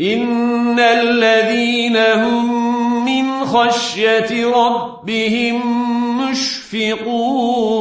إن الذين هم من خشية ربهم مشفقون